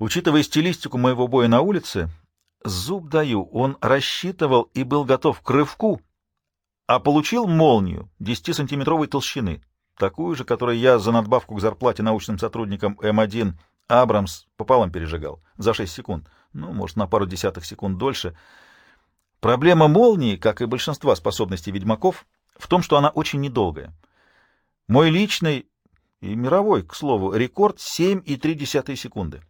Учитывая стилистику моего боя на улице, зуб даю, он рассчитывал и был готов к рывку, а получил молнию 10-сантиметровой толщины, такую же, которую я за надбавку к зарплате научным сотрудникам М1 Абрамс пополам пережигал за 6 секунд, ну, может, на пару десятых секунд дольше. Проблема молнии, как и большинства способностей ведьмаков, в том, что она очень недолгая. Мой личный и мировой, к слову, рекорд 7,3 секунды.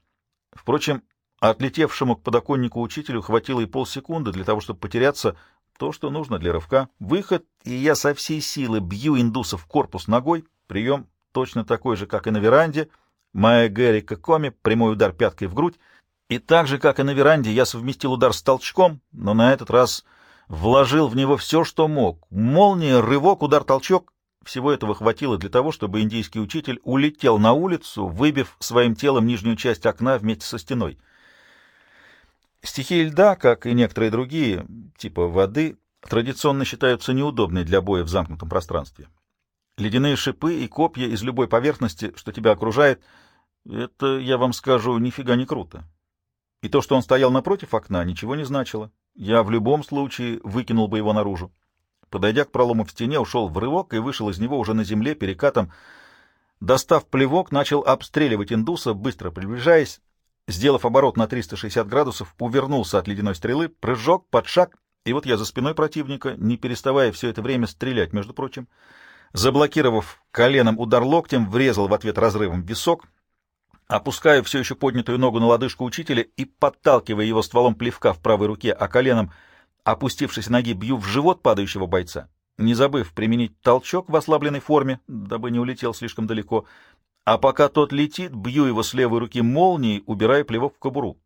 Впрочем, отлетевшему к подоконнику учителю хватило и полсекунды для того, чтобы потеряться то, что нужно для рывка. Выход, и я со всей силы бью индуса в корпус ногой. Прием точно такой же, как и на веранде. Моя Геррика Коми, прямой удар пяткой в грудь. И так же, как и на веранде, я совместил удар с толчком, но на этот раз вложил в него все, что мог. Молния, рывок, удар-толчок. Всего этого хватило для того, чтобы индийский учитель улетел на улицу, выбив своим телом нижнюю часть окна вместе со стеной. Стихии льда, как и некоторые другие, типа воды, традиционно считаются неудобной для боя в замкнутом пространстве. Ледяные шипы и копья из любой поверхности, что тебя окружает, это, я вам скажу, нифига не круто. И то, что он стоял напротив окна, ничего не значило. Я в любом случае выкинул бы его наружу. Подойдя к пролому в стене, ушел в рывок и вышел из него уже на земле перекатом. Достав плевок, начал обстреливать индуса, быстро приближаясь. Сделав оборот на 360 градусов, увернулся от ледяной стрелы, прыжок, подшаг, и вот я за спиной противника, не переставая все это время стрелять, между прочим. Заблокировав коленом удар локтем, врезал в ответ разрывом в висок, опускаю все еще поднятую ногу на лодыжку учителя и, подталкивая его стволом плевка в правой руке, а коленом — Опустившись ноги, бью в живот падающего бойца, не забыв применить толчок в ослабленной форме, дабы не улетел слишком далеко, а пока тот летит, бью его с левой руки молнией, убирая плевок в кобуру.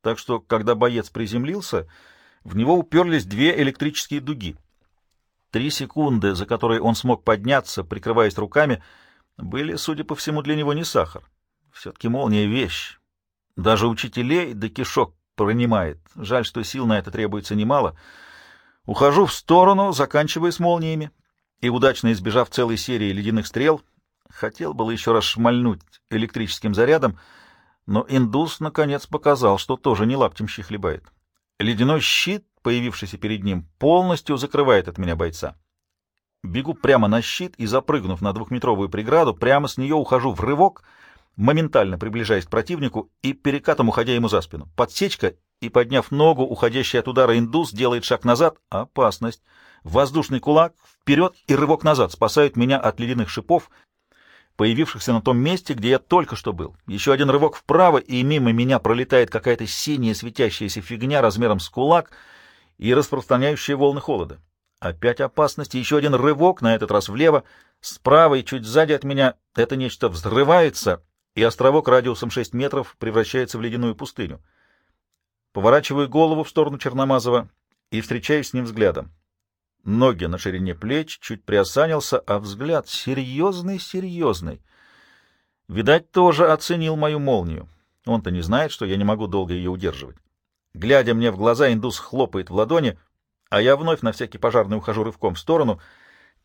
Так что, когда боец приземлился, в него уперлись две электрические дуги. Три секунды, за которые он смог подняться, прикрываясь руками, были, судя по всему, для него не сахар. Все-таки молния — вещь. Даже учителей до кишок пронимает. Жаль, что сил на это требуется немало. Ухожу в сторону, заканчивая с молниями, и, удачно избежав целой серии ледяных стрел, хотел было еще раз шмальнуть электрическим зарядом, но индус, наконец, показал, что тоже не лаптем щи хлебает. Ледяной щит, появившийся перед ним, полностью закрывает от меня бойца. Бегу прямо на щит и, запрыгнув на двухметровую преграду, прямо с нее ухожу в рывок — моментально приближаясь к противнику и перекатом уходя ему за спину. Подсечка и, подняв ногу, уходящий от удара индус, делает шаг назад. Опасность. Воздушный кулак вперед и рывок назад спасают меня от ледяных шипов, появившихся на том месте, где я только что был. Еще один рывок вправо, и мимо меня пролетает какая-то синяя светящаяся фигня размером с кулак и распространяющая волны холода. Опять опасность, еще один рывок, на этот раз влево. Справа и чуть сзади от меня это нечто взрывается — и островок радиусом 6 метров превращается в ледяную пустыню. Поворачиваю голову в сторону Черномазова и встречаюсь с ним взглядом. Ноги на ширине плеч, чуть приосанился, а взгляд серьезный-серьезный. Видать, тоже оценил мою молнию. Он-то не знает, что я не могу долго ее удерживать. Глядя мне в глаза, индус хлопает в ладони, а я вновь на всякий пожарный ухожу рывком в сторону.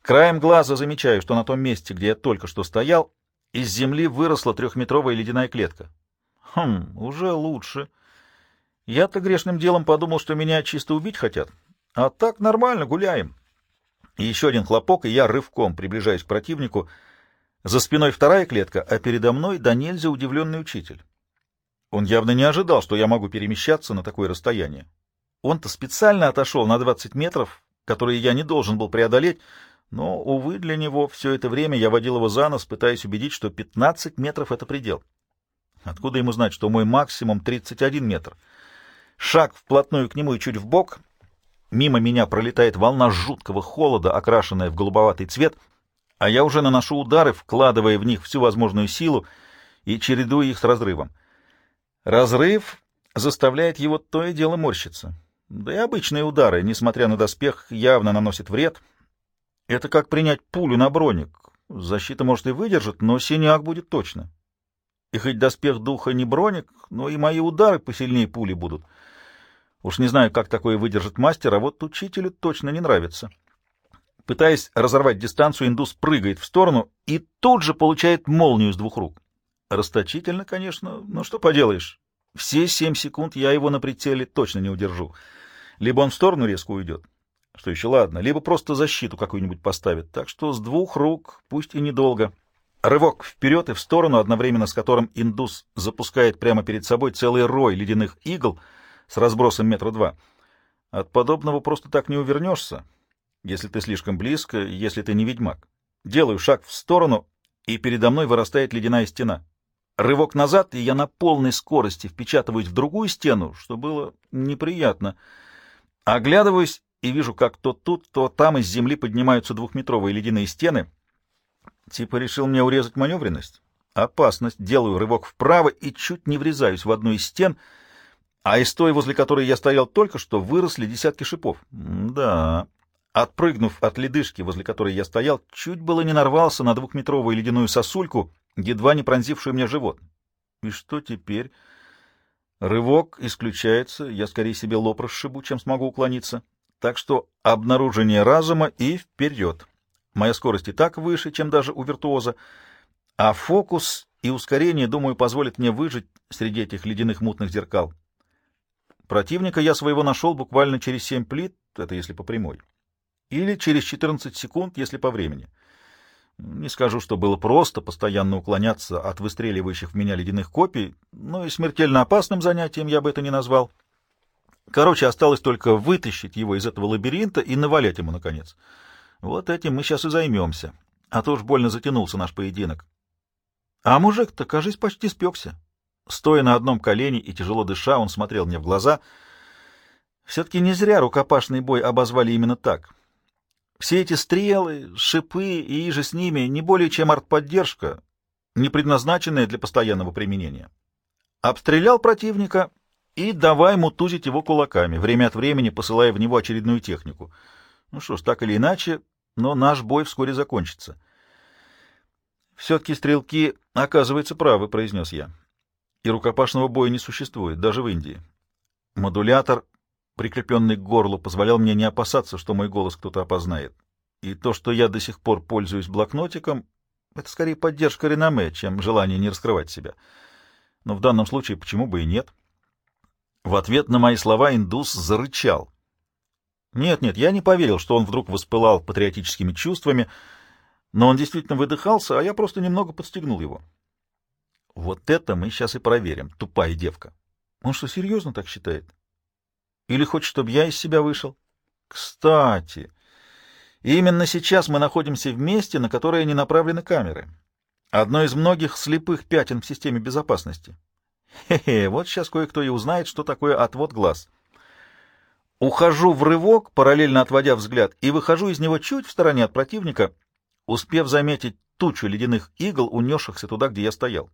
Краем глаза замечаю, что на том месте, где я только что стоял, из земли выросла трехметровая ледяная клетка. Хм, уже лучше. Я-то грешным делом подумал, что меня чисто убить хотят. А так нормально, гуляем. И еще один хлопок, и я рывком приближаюсь к противнику. За спиной вторая клетка, а передо мной да нельзя удивленный учитель. Он явно не ожидал, что я могу перемещаться на такое расстояние. Он-то специально отошел на 20 метров, которые я не должен был преодолеть, но, увы, для него все это время я водил его за нос, пытаясь убедить, что 15 метров — это предел. Откуда ему знать, что мой максимум 31 метр? Шаг вплотную к нему и чуть в бок. Мимо меня пролетает волна жуткого холода, окрашенная в голубоватый цвет, а я уже наношу удары, вкладывая в них всю возможную силу и чередую их с разрывом. Разрыв заставляет его то и дело морщиться. Да и обычные удары, несмотря на доспех, явно наносят вред — это как принять пулю на броник. Защита, может, и выдержит, но синяк будет точно. И хоть доспех духа не броник, но и мои удары посильнее пули будут. Уж не знаю, как такое выдержит мастер, а вот учителю точно не нравится. Пытаясь разорвать дистанцию, индус прыгает в сторону и тут же получает молнию с двух рук. Расточительно, конечно, но что поделаешь. Все семь секунд я его на прицеле точно не удержу. Либо он в сторону резко уйдет, что еще ладно, либо просто защиту какую-нибудь поставит. Так что с двух рук, пусть и недолго. Рывок вперед и в сторону, одновременно с которым индус запускает прямо перед собой целый рой ледяных игл с разбросом метра два. От подобного просто так не увернешься, если ты слишком близко, если ты не ведьмак. Делаю шаг в сторону, и передо мной вырастает ледяная стена. Рывок назад, и я на полной скорости впечатываюсь в другую стену, что было неприятно. Оглядываюсь и вижу, как то тут, то там из земли поднимаются двухметровые ледяные стены. Типа решил мне урезать маневренность. Опасность. Делаю рывок вправо и чуть не врезаюсь в одну из стен, а из той, возле которой я стоял только что, выросли десятки шипов. да. Отпрыгнув от ледышки, возле которой я стоял, чуть было не нарвался на двухметровую ледяную сосульку, едва не пронзившую мне живот. И что теперь? Рывок исключается, я скорее себе лоб расшибу, чем смогу уклониться. Так что обнаружение разума и вперед. Моя скорость и так выше, чем даже у виртуоза, а фокус и ускорение, думаю, позволят мне выжить среди этих ледяных мутных зеркал. Противника я своего нашел буквально через семь плит, это если по прямой, или через 14 секунд, если по времени. Не скажу, что было просто постоянно уклоняться от выстреливающих в меня ледяных копий, но и смертельно опасным занятием я бы это не назвал. Короче, осталось только вытащить его из этого лабиринта и навалять ему, наконец. Вот этим мы сейчас и займемся. А то уж больно затянулся наш поединок. А мужик-то, кажись, почти спекся. Стоя на одном колене и тяжело дыша, он смотрел мне в глаза. Все-таки не зря рукопашный бой обозвали именно так. Все эти стрелы, шипы и же с ними не более чем артподдержка, не предназначенная для постоянного применения. Обстрелял противника и давай мутузить его кулаками, время от времени посылая в него очередную технику. Ну что ж, так или иначе, но наш бой вскоре закончится. Все-таки стрелки, оказывается, правы, произнес я. И рукопашного боя не существует, даже в Индии. Модулятор прикрепленный к горлу, позволял мне не опасаться, что мой голос кто-то опознает. И то, что я до сих пор пользуюсь блокнотиком, это скорее поддержка реноме, чем желание не раскрывать себя. Но в данном случае почему бы и нет? В ответ на мои слова индус зарычал. Нет-нет, я не поверил, что он вдруг воспылал патриотическими чувствами, но он действительно выдыхался, а я просто немного подстегнул его. Вот это мы сейчас и проверим, тупая девка. Он что, серьезно так считает? Или хочет, чтобы я из себя вышел? Кстати, именно сейчас мы находимся в месте, на которое не направлены камеры. Одно из многих слепых пятен в системе безопасности. Хе-хе, вот сейчас кое-кто и узнает, что такое отвод глаз. Ухожу в рывок, параллельно отводя взгляд, и выхожу из него чуть в стороне от противника, успев заметить тучу ледяных игл, унесшихся туда, где я стоял.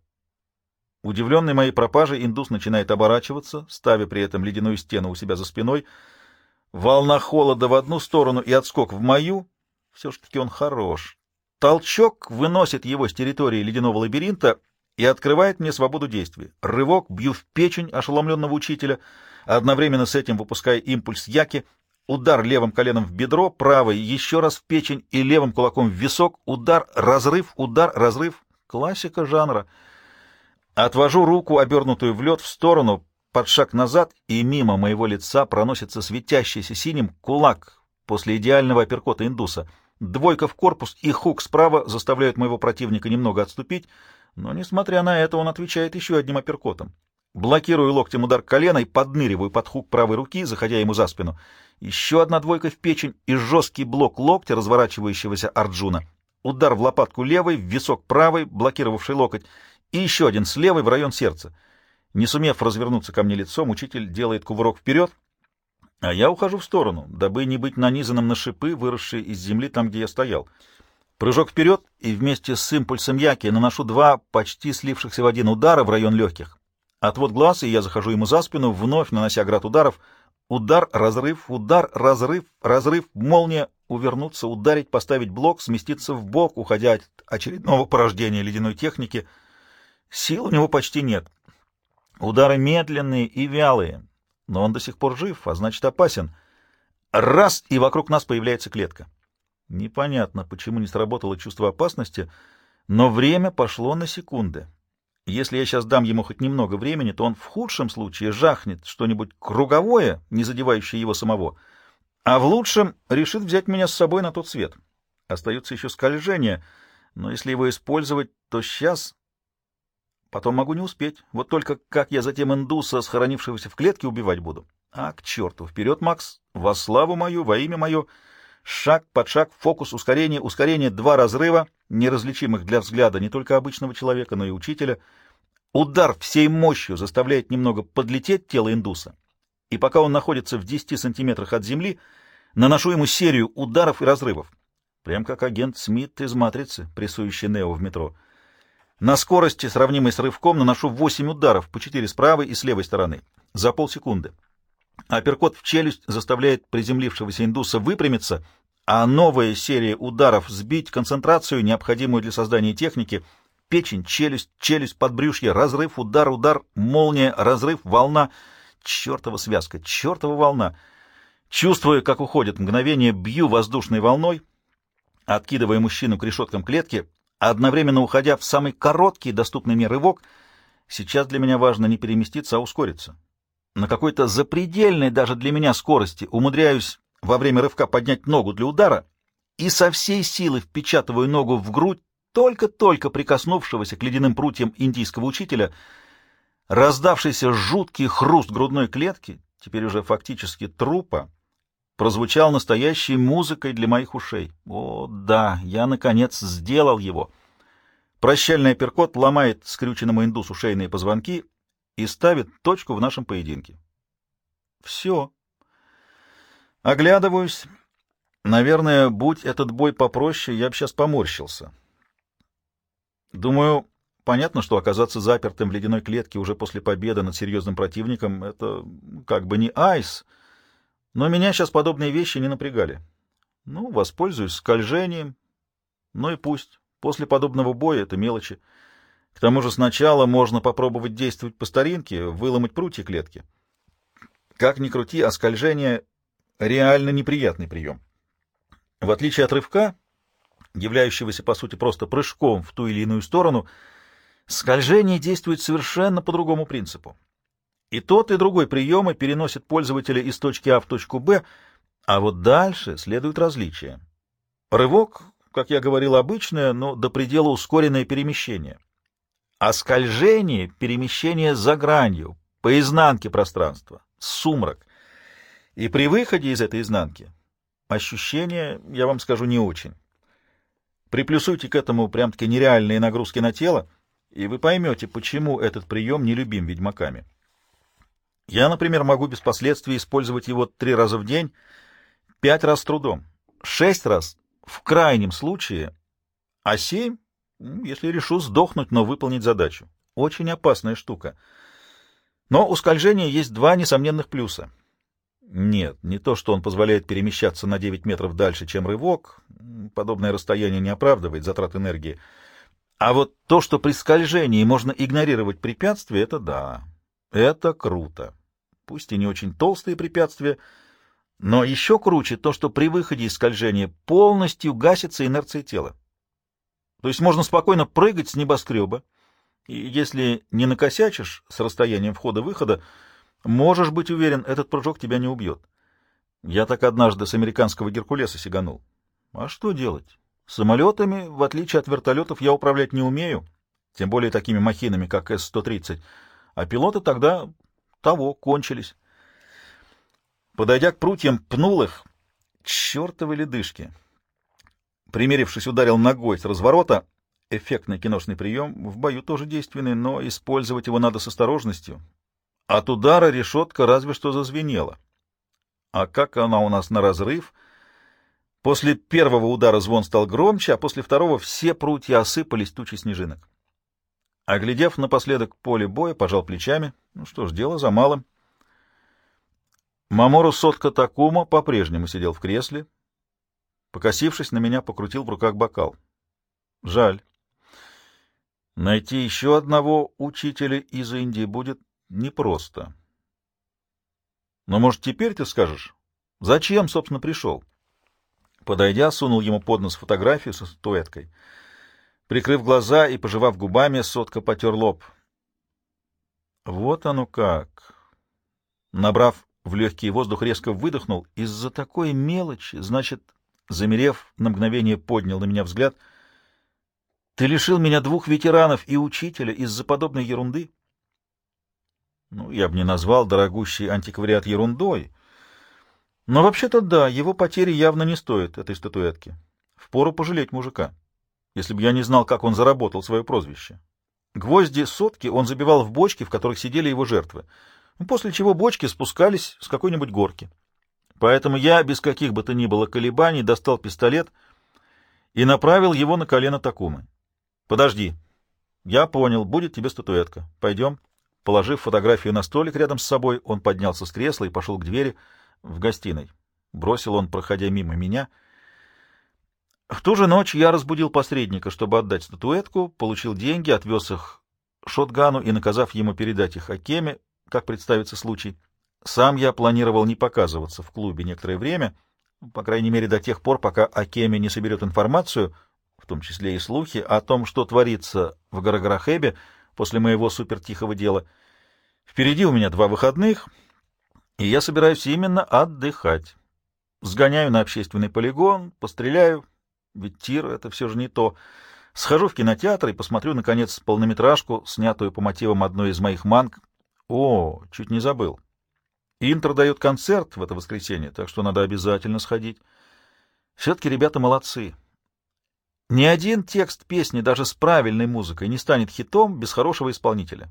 Удивленный моей пропажей, индус начинает оборачиваться, ставя при этом ледяную стену у себя за спиной. Волна холода в одну сторону и отскок в мою. Все-таки он хорош. Толчок выносит его с территории ледяного лабиринта и открывает мне свободу действий. Рывок, бью в печень ошеломленного учителя, одновременно с этим выпуская импульс яки, удар левым коленом в бедро, правой еще раз в печень и левым кулаком в висок, удар, разрыв, удар, разрыв. Классика жанра — Отвожу руку, обернутую в лед, в сторону, под шаг назад, и мимо моего лица проносится светящийся синим кулак после идеального апперкота индуса. Двойка в корпус и хук справа заставляют моего противника немного отступить, но, несмотря на это, он отвечает еще одним апперкотом. Блокирую локтем удар коленой, подныриваю под хук правой руки, заходя ему за спину. Еще одна двойка в печень и жесткий блок локтя разворачивающегося Арджуна. Удар в лопатку левой, в висок правой, блокировавший локоть и еще один с левой в район сердца. Не сумев развернуться ко мне лицом, учитель делает кувырок вперед, а я ухожу в сторону, дабы не быть нанизанным на шипы, выросшие из земли там, где я стоял. Прыжок вперед, и вместе с импульсом Яки наношу два почти слившихся в один удара в район легких. Отвод глаз, и я захожу ему за спину, вновь нанося град ударов. Удар, разрыв, удар, разрыв, разрыв, молния, увернуться, ударить, поставить блок, сместиться в бок, уходя от очередного порождения ледяной техники — Сил у него почти нет. Удары медленные и вялые, но он до сих пор жив, а значит опасен. Раз, и вокруг нас появляется клетка. Непонятно, почему не сработало чувство опасности, но время пошло на секунды. Если я сейчас дам ему хоть немного времени, то он в худшем случае жахнет что-нибудь круговое, не задевающее его самого, а в лучшем решит взять меня с собой на тот свет. Остается еще скольжение, но если его использовать, то сейчас... Потом могу не успеть. Вот только как я затем индуса, схоронившегося в клетке, убивать буду? А, к черту! Вперед, Макс! Во славу мою, во имя мое! Шаг под шаг, фокус, ускорение, ускорение, два разрыва, неразличимых для взгляда не только обычного человека, но и учителя. Удар всей мощью заставляет немного подлететь тело индуса. И пока он находится в 10 сантиметрах от земли, наношу ему серию ударов и разрывов. Прям как агент Смит из «Матрицы», прессующий Нео в метро. На скорости, сравнимой с рывком, наношу 8 ударов, по 4 с правой и с левой стороны, за полсекунды. Апперкот в челюсть заставляет приземлившегося индуса выпрямиться, а новая серия ударов сбить концентрацию, необходимую для создания техники, печень, челюсть, челюсть, подбрюшье, разрыв, удар, удар, молния, разрыв, волна, чертова связка, чертова волна. Чувствуя, как уходит мгновение, бью воздушной волной, откидывая мужчину к решеткам клетки, одновременно уходя в самый короткий доступный мне рывок. Сейчас для меня важно не переместиться, а ускориться. На какой-то запредельной даже для меня скорости умудряюсь во время рывка поднять ногу для удара и со всей силы впечатываю ногу в грудь только-только прикоснувшегося к ледяным прутьям индийского учителя. Раздавшийся жуткий хруст грудной клетки, теперь уже фактически трупа, прозвучал настоящей музыкой для моих ушей. О, да, я, наконец, сделал его. Прощальный апперкот ломает скрюченному индусу шейные позвонки и ставит точку в нашем поединке. Все. Оглядываюсь. Наверное, будь этот бой попроще, я бы сейчас поморщился. Думаю, понятно, что оказаться запертым в ледяной клетке уже после победы над серьезным противником — это как бы не айс — но меня сейчас подобные вещи не напрягали. Ну, воспользуюсь скольжением. Ну и пусть. После подобного боя это мелочи. К тому же сначала можно попробовать действовать по старинке, выломать прутья клетки. Как ни крути, а скольжение — реально неприятный прием. В отличие от рывка, являющегося, по сути, просто прыжком в ту или иную сторону, скольжение действует совершенно по другому принципу. И тот, и другой приемы переносят пользователя из точки А в точку Б, а вот дальше следуют различия. Рывок, как я говорил, обычное, но до предела ускоренное перемещение. А скольжение — перемещение за гранью, по изнанке пространства, сумрак. И при выходе из этой изнанки ощущения, я вам скажу, не очень. Приплюсуйте к этому прям-таки нереальные нагрузки на тело, и вы поймете, почему этот прием нелюбим ведьмаками. Я, например, могу без последствий использовать его три раза в день, пять раз с трудом, шесть раз в крайнем случае, а семь, если решу сдохнуть, но выполнить задачу. Очень опасная штука. Но у скольжения есть два несомненных плюса. Нет, не то, что он позволяет перемещаться на 9 метров дальше, чем рывок. Подобное расстояние не оправдывает затрат энергии. А вот то, что при скольжении можно игнорировать препятствия, это да. Это круто. Пусть и не очень толстые препятствия, но еще круче то, что при выходе из скольжения полностью гасится инерция тела. То есть можно спокойно прыгать с небоскреба, и если не накосячишь с расстоянием входа-выхода, можешь быть уверен, этот прыжок тебя не убьет. Я так однажды с американского Геркулеса сиганул. А что делать? Самолетами, в отличие от вертолетов, я управлять не умею, тем более такими махинами, как С-130, а пилоты тогда того, кончились. Подойдя к прутьям, пнул их. Чертовы ледышки! Примерившись, ударил ногой с разворота. Эффектный киношный прием, в бою тоже действенный, но использовать его надо с осторожностью. От удара решетка разве что зазвенела. А как она у нас на разрыв? После первого удара звон стал громче, а после второго все прутья осыпались тучей снежинок. Оглядев напоследок поле боя, пожал плечами. Ну что ж, дело за малым. Мамору Сотка Такума по-прежнему сидел в кресле. Покосившись на меня, покрутил в руках бокал. Жаль. Найти еще одного учителя из Индии будет непросто. Но, может, теперь ты скажешь, зачем, собственно, пришел? Подойдя, сунул ему под нос фотографию со статуэткой — Прикрыв глаза и пожевав губами, сотка потер лоб. Вот оно как. Набрав в легкий воздух, резко выдохнул. Из-за такой мелочи, значит, замерев, на мгновение поднял на меня взгляд. Ты лишил меня двух ветеранов и учителя из-за подобной ерунды? Ну, я бы не назвал дорогущий антиквариат ерундой. Но вообще-то да, его потери явно не стоят этой статуэтки. Впору пожалеть мужика, если бы я не знал, как он заработал свое прозвище. Гвозди сотки он забивал в бочки, в которых сидели его жертвы, после чего бочки спускались с какой-нибудь горки. Поэтому я, без каких бы то ни было колебаний, достал пистолет и направил его на колено Такумы. — Подожди. Я понял, будет тебе статуэтка. Пойдем. Положив фотографию на столик рядом с собой, он поднялся с кресла и пошел к двери в гостиной. Бросил он, проходя мимо меня. В ту же ночь я разбудил посредника, чтобы отдать статуэтку, получил деньги, отвез их Шотгану и, наказав ему передать их Акеме, как представится случай, сам я планировал не показываться в клубе некоторое время, по крайней мере до тех пор, пока Акеме не соберет информацию, в том числе и слухи, о том, что творится в Гарагарахебе, после моего супертихого дела. Впереди у меня два выходных, и я собираюсь именно отдыхать. Сгоняю на общественный полигон, постреляю, ведь тир — это все же не то. Схожу в кинотеатр и посмотрю, наконец, полнометражку, снятую по мотивам одной из моих манг. О, чуть не забыл. Интер дает концерт в это воскресенье, так что надо обязательно сходить. Все-таки ребята молодцы. Ни один текст песни даже с правильной музыкой не станет хитом без хорошего исполнителя.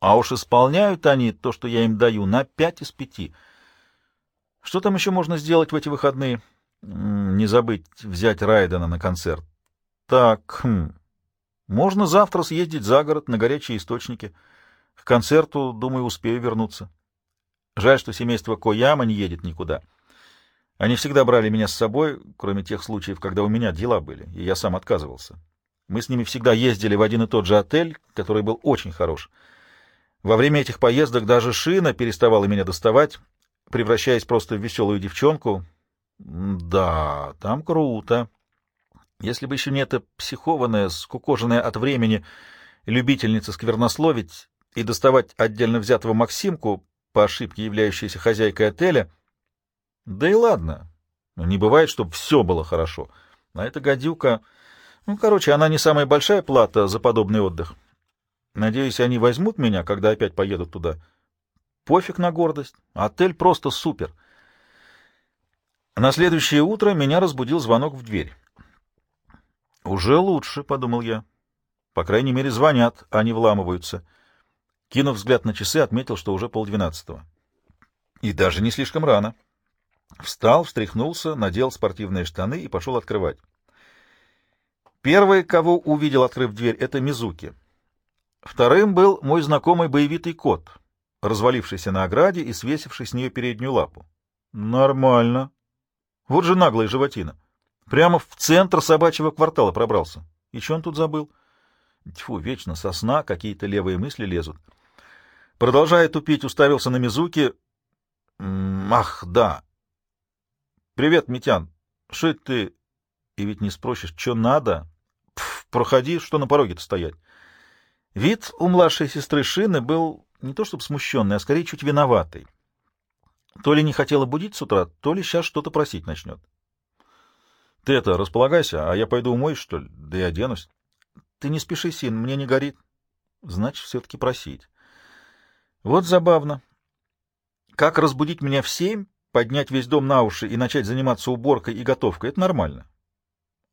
А уж исполняют они то, что я им даю, на пять из пяти. Что там еще можно сделать в эти выходные? Не забыть взять Райдена на концерт. Так, хм. можно завтра съездить за город на горячие источники. К концерту, думаю, успею вернуться. Жаль, что семейство Кояма не едет никуда. — они всегда брали меня с собой, кроме тех случаев, когда у меня дела были, и я сам отказывался. Мы с ними всегда ездили в один и тот же отель, который был очень хорош. Во время этих поездок даже шина переставала меня доставать, превращаясь просто в веселую девчонку. Да, там круто. Если бы еще не эта психованная, скукоженная от времени любительница сквернословить и доставать отдельно взятого Максимку, по ошибке являющейся хозяйкой отеля — да и ладно. Не бывает, чтобы все было хорошо. А эта гадюка... Ну, короче, она не самая большая плата за подобный отдых. Надеюсь, они возьмут меня, когда опять поедут туда. Пофиг на гордость. Отель просто супер. На следующее утро меня разбудил звонок в дверь. «Уже лучше», — подумал я. «По крайней мере, звонят, а не вламываются». Кинув взгляд на часы, отметил, что уже полдвенадцатого. И даже не слишком рано. Встал, встряхнулся, надел спортивные штаны и пошел открывать. Первый, кого увидел, открыв дверь, — это Мизуки. Вторым был мой знакомый боевитый кот, развалившийся на ограде и свесивший с нее переднюю лапу. Нормально. Вот же наглая животина. Прямо в центр собачьего квартала пробрался. И что он тут забыл? Тьфу, вечно сосна, какие-то левые мысли лезут. Продолжая тупить, уставился на Мизуки. Ах, да, «Привет, Митян. Это ты...» И ведь не спросишь, что надо? Пф, проходи, что на пороге-то стоять. Вид у младшей сестры Шины был не то чтобы смущенный, а скорее чуть виноватый. То ли не хотела будить с утра, то ли сейчас что-то просить начнет. — Ты это, располагайся, а я пойду умоюсь, что ли, да и оденусь. — Ты не спеши, Син, мне не горит. Значит, все-таки просить. Вот забавно. Как разбудить меня в семь, поднять весь дом на уши и начать заниматься уборкой и готовкой — это нормально.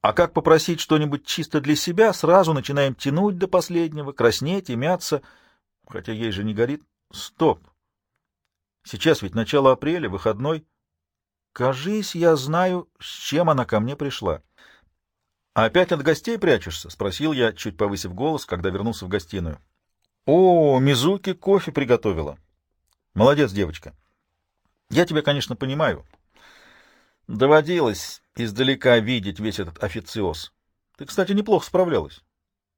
А как попросить что-нибудь чисто для себя, сразу начинаем тянуть до последнего, краснеть и мяться, хотя ей же не горит. Стоп! Сейчас ведь начало апреля, выходной. Кажись, я знаю, с чем она ко мне пришла. — Опять от гостей прячешься? — спросил я, чуть повысив голос, когда вернулся в гостиную. — О, Мизуки кофе приготовила. — Молодец, девочка. — я тебя, конечно, понимаю. Доводилось издалека видеть весь этот официоз. Ты, кстати, неплохо справлялась.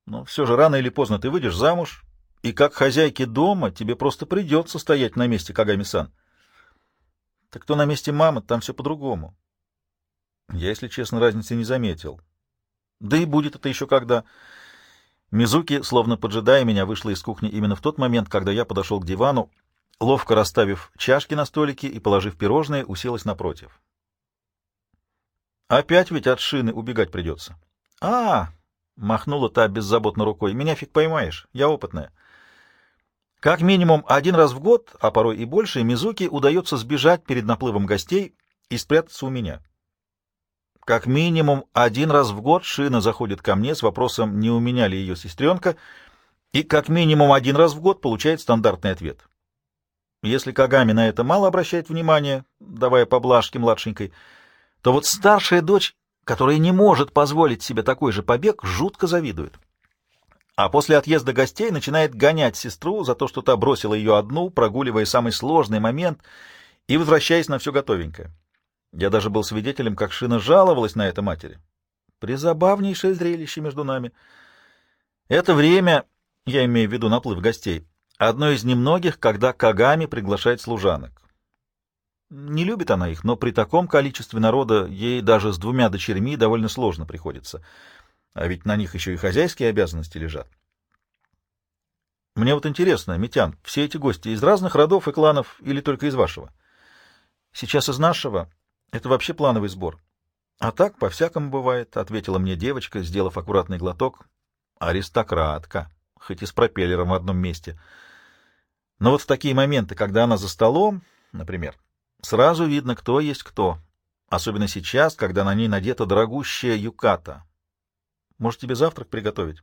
Но все же рано или поздно ты выйдешь замуж, и как хозяйке дома тебе просто придется стоять на месте Кагами-сан. Так то на месте мамы, там все по-другому. Я, если честно, разницы не заметил. Да и будет это еще когда. Мизуки, словно поджидая меня, вышла из кухни именно в тот момент, когда я подошел к дивану, ловко расставив чашки на столике и положив пирожные, уселась напротив. Опять ведь от шины убегать придется. А, махнула та беззаботно рукой. Меня фиг поймаешь, я опытная. Как минимум один раз в год, а порой и больше, Мизуки удается сбежать перед наплывом гостей и спрятаться у меня. Как минимум один раз в год Шина заходит ко мне с вопросом, не у меня ли ее сестренка, и как минимум один раз в год получает стандартный ответ. Если Кагами на это мало обращает внимания, давая поблажки младшенькой, то вот старшая дочь, которая не может позволить себе такой же побег, жутко завидует. А после отъезда гостей начинает гонять сестру за то, что та бросила ее одну, прогуливая самый сложный момент и возвращаясь на все готовенькое. Я даже был свидетелем, как Шина жаловалась на это матери. Призабавнейшее зрелище между нами. Это время, я имею в виду наплыв гостей, одно из немногих, когда Кагами приглашает служанок. Не любит она их, но при таком количестве народа ей даже с двумя дочерьми довольно сложно приходится. А ведь на них еще и хозяйские обязанности лежат. Мне вот интересно, Митян, все эти гости из разных родов и кланов или только из вашего? Сейчас из нашего. Это вообще плановый сбор. А так, по-всякому бывает, — ответила мне девочка, сделав аккуратный глоток. Аристократка, хоть и с пропеллером в одном месте. Но вот в такие моменты, когда она за столом, например, Сразу видно, кто есть кто. Особенно сейчас, когда на ней надета дорогущая юката. Может, тебе завтрак приготовить?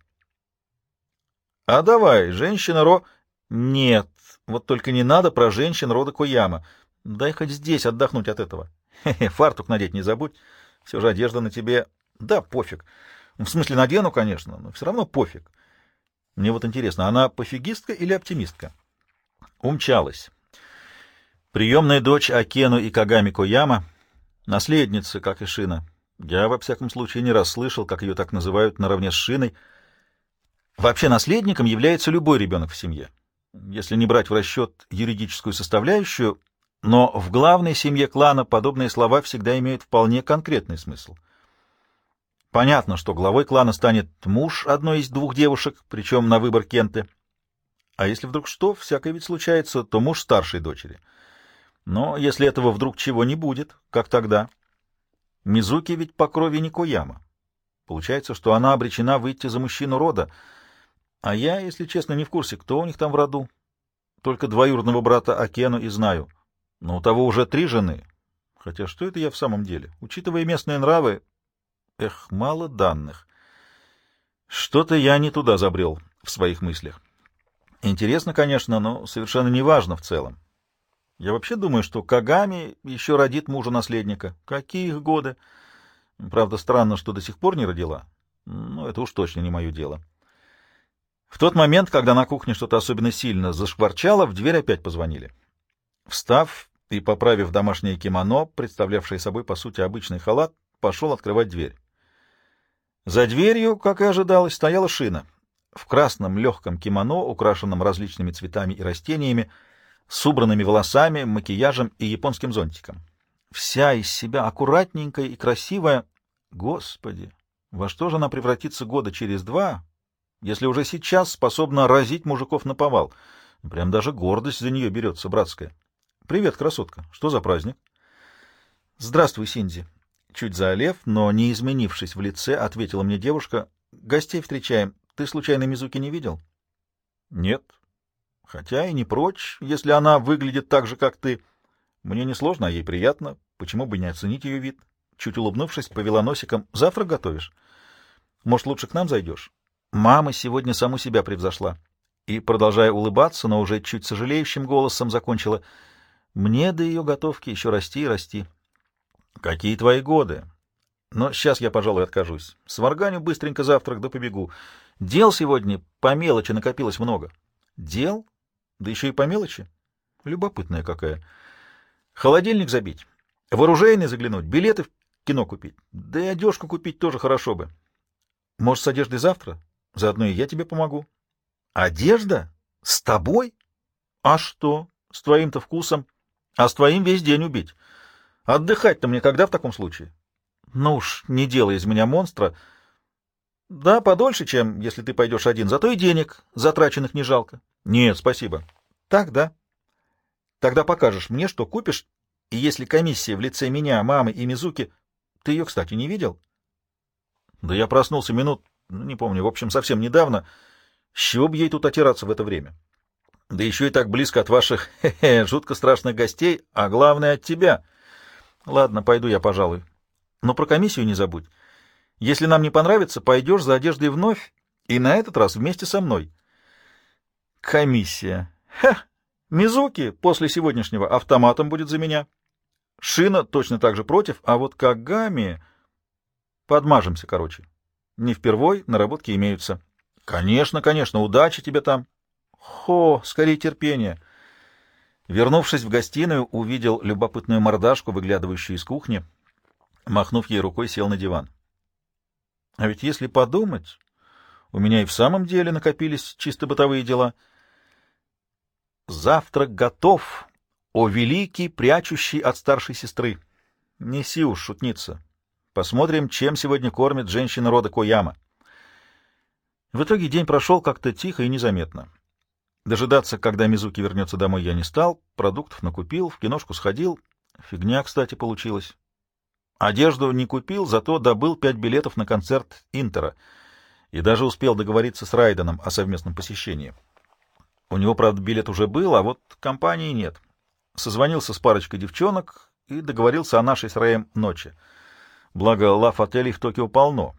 — А давай, женщина Ро... — Нет, вот только не надо про женщин рода Кояма. Дай хоть здесь отдохнуть от этого. Хе-хе, фартук надеть не забудь. Все же одежда на тебе... Да, пофиг. В смысле, надену, конечно, но все равно пофиг. Мне вот интересно, она пофигистка или оптимистка? Умчалась. Приемная дочь Акену и Кагами Кояма, наследница, как и Шина. Я, во всяком случае, не раз слышал, как ее так называют наравне с Шиной. Вообще наследником является любой ребенок в семье, если не брать в расчет юридическую составляющую, но в главной семье клана подобные слова всегда имеют вполне конкретный смысл. Понятно, что главой клана станет муж одной из двух девушек, причем на выбор Кенты. А если вдруг что, всякое ведь случается, то муж старшей дочери — но если этого вдруг чего не будет, как тогда? Мизуки ведь по крови не Кояма. Получается, что она обречена выйти за мужчину рода. А я, если честно, не в курсе, кто у них там в роду. Только двоюродного брата Акену и знаю. Но у того уже три жены. Хотя что это я в самом деле? Учитывая местные нравы... Эх, мало данных. Что-то я не туда забрел в своих мыслях. Интересно, конечно, но совершенно не важно в целом. Я вообще думаю, что Кагами еще родит мужа-наследника. Какие их годы? Правда, странно, что до сих пор не родила. Но это уж точно не мое дело. В тот момент, когда на кухне что-то особенно сильно зашкварчало, в дверь опять позвонили. Встав и поправив домашнее кимоно, представлявшее собой, по сути, обычный халат, пошел открывать дверь. За дверью, как и ожидалось, стояла шина. В красном легком кимоно, украшенном различными цветами и растениями, с убранными волосами, макияжем и японским зонтиком. Вся из себя аккуратненькая и красивая. Господи, во что же она превратится года через два, если уже сейчас способна разить мужиков на повал? Прям даже гордость за нее берется, братская. Привет, красотка. Что за праздник? Здравствуй, Синди. Чуть заолев, но не изменившись в лице, ответила мне девушка. Гостей встречаем. Ты случайно Мизуки не видел? Нет, Хотя и не прочь, если она выглядит так же, как ты. Мне несложно, а ей приятно. Почему бы не оценить ее вид? Чуть улыбнувшись, повела носиком. Завтра готовишь? Может, лучше к нам зайдешь? Мама сегодня саму себя превзошла. И, продолжая улыбаться, но уже чуть сожалеющим голосом закончила. Мне до ее готовки еще расти и расти. Какие твои годы? Но сейчас я, пожалуй, откажусь. Сварганю быстренько завтрак да побегу. Дел сегодня по мелочи накопилось много. Дел? Да еще и по мелочи. Любопытная какая. Холодильник забить, в оружейный заглянуть, билеты в кино купить. Да и одежку купить тоже хорошо бы. Может, с одеждой завтра? Заодно и я тебе помогу. Одежда? С тобой? А что? С твоим-то вкусом? А с твоим весь день убить. Отдыхать-то мне когда в таком случае? Ну уж, не делай из меня монстра. Да, подольше, чем если ты пойдешь один, зато и денег затраченных не жалко. Нет, спасибо. Так, да. Тогда покажешь мне, что купишь, и если комиссия в лице меня, мамы и Мизуки... Ты ее, кстати, не видел? Да я проснулся минут, ну, не помню, в общем, совсем недавно. С чего бы ей тут отираться в это время? Да еще и так близко от ваших хе -хе, жутко страшных гостей, а главное от тебя. Ладно, пойду я, пожалуй. Но про комиссию не забудь. Если нам не понравится, пойдешь за одеждой вновь, и на этот раз вместе со мной. Комиссия. Ха! Мизуки после сегодняшнего автоматом будет за меня. Шина точно так же против, а вот Кагами... Подмажемся, короче. Не впервой, наработки имеются. Конечно, конечно, удачи тебе там. Хо, скорее терпения. Вернувшись в гостиную, увидел любопытную мордашку, выглядывающую из кухни. Махнув ей рукой, сел на диван. А ведь если подумать, у меня и в самом деле накопились чисто бытовые дела. Завтрак готов, о великий, прячущий от старшей сестры. Неси уж, шутница. Посмотрим, чем сегодня кормит женщина рода Кояма. В итоге день прошел как-то тихо и незаметно. Дожидаться, когда Мизуки вернется домой, я не стал, продуктов накупил, в киношку сходил. Фигня, кстати, получилась. Одежду не купил, зато добыл пять билетов на концерт Интера и даже успел договориться с Райденом о совместном посещении. У него, правда, билет уже был, а вот компании нет. Созвонился с парочкой девчонок и договорился о нашей с Раем ночи. Благо, лав-отелей в Токио полно.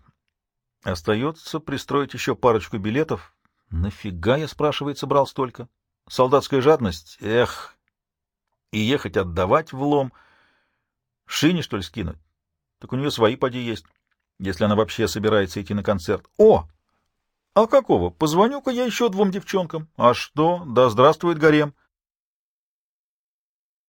Остается пристроить еще парочку билетов. Нафига, я, спрашивается, брал столько? Солдатская жадность? Эх! И ехать отдавать в лом. Шине, что ли, скинуть? Так у нее свои поди есть, если она вообще собирается идти на концерт. О! А какого? Позвоню-ка я еще двум девчонкам. А что? Да здравствует гарем.